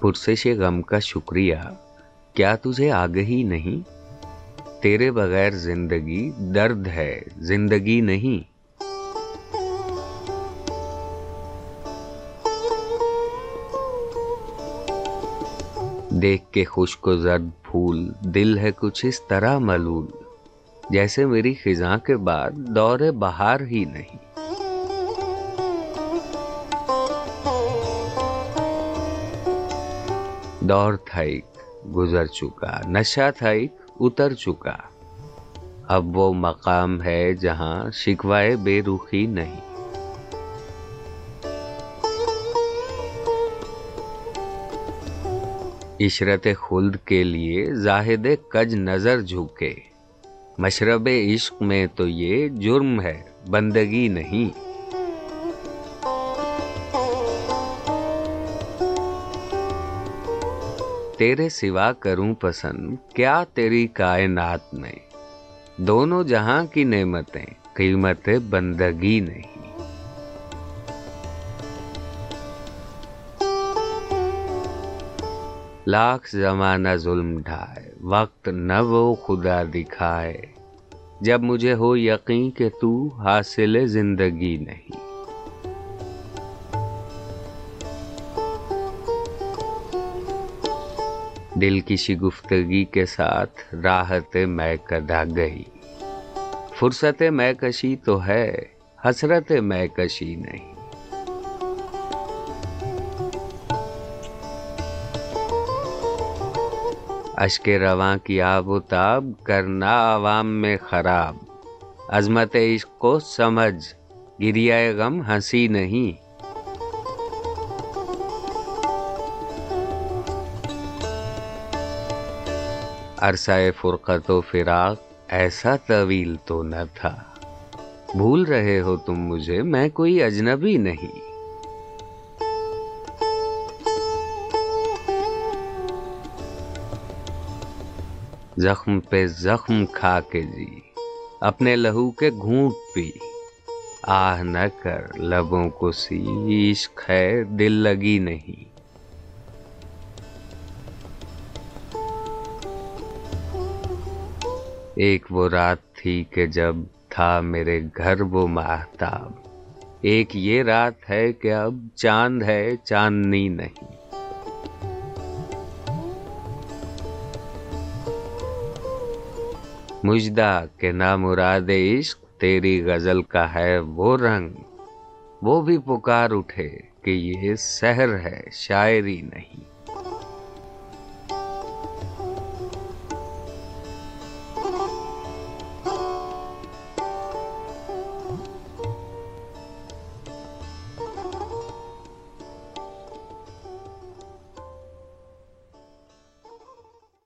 پرسش غم کا شکریہ، کیا تجھے آگہی نہیں؟ تیرے بغیر زندگی درد ہے، زندگی نہیں۔ دیکھ کے خشک و زرد پھول، دل ہے کچھ اس طرح ملول، جیسے میری خزاں کے بعد دور بہار ہی نہیں۔ دور تھا ایک گزر چکا، نشہ تھا ایک اتر چکا۔ اب وہ مقام ہے جہاں شکوائے بے رخی نہیں۔ عشرت خلد کے لیے زاہد کج نظر جھکے۔ مشرب عشق میں تو یہ جرم ہے، بندگی نہیں۔ تیرے سوا کروں پسند، کیا تیری کائنات میں؟ دونوں جہاں کی نعمتیں، قیمت بندگی نہیں۔ لاکھ زمانہ ظلم ڈھائے، وقت نہ وہ خدا دکھائے۔ جب مجھے ہو یقین کہ تو حاصل زندگی نہیں۔ دل کی شگفتگی کے ساتھ راحت میں کدا گئی۔ فرصت میں کشی تو ہے، حسرت میں کشی نہیں۔ اشک رواں کی آب و تاب کرنا عوام میں خراب۔ عظمت عشق کو سمجھ گریا غم ہنسی نہیں۔ عرصہ فرقت و فراق ایسا طویل تو نہ تھا۔ بھول رہے ہو تم مجھے، میں کوئی اجنبی نہیں۔ زخم پہ زخم کھا کے جی اپنے لہو کے گھونٹ پی۔ آہ نہ کر، لبوں کو سی عشق ہے دل لگی نہیں۔ ایک وہ رات تھی کہ جب تھا میرے گھر وہ محتاب ایک یہ رات ہے کہ اب چاند ہے، چاندنی نہیں۔ مجدہ کہ نامراد عشق تیری غزل کا ہے وہ رنگ۔ وہ بھی پکار اٹھے کہ یہ سحر ہے، شاعری نہیں۔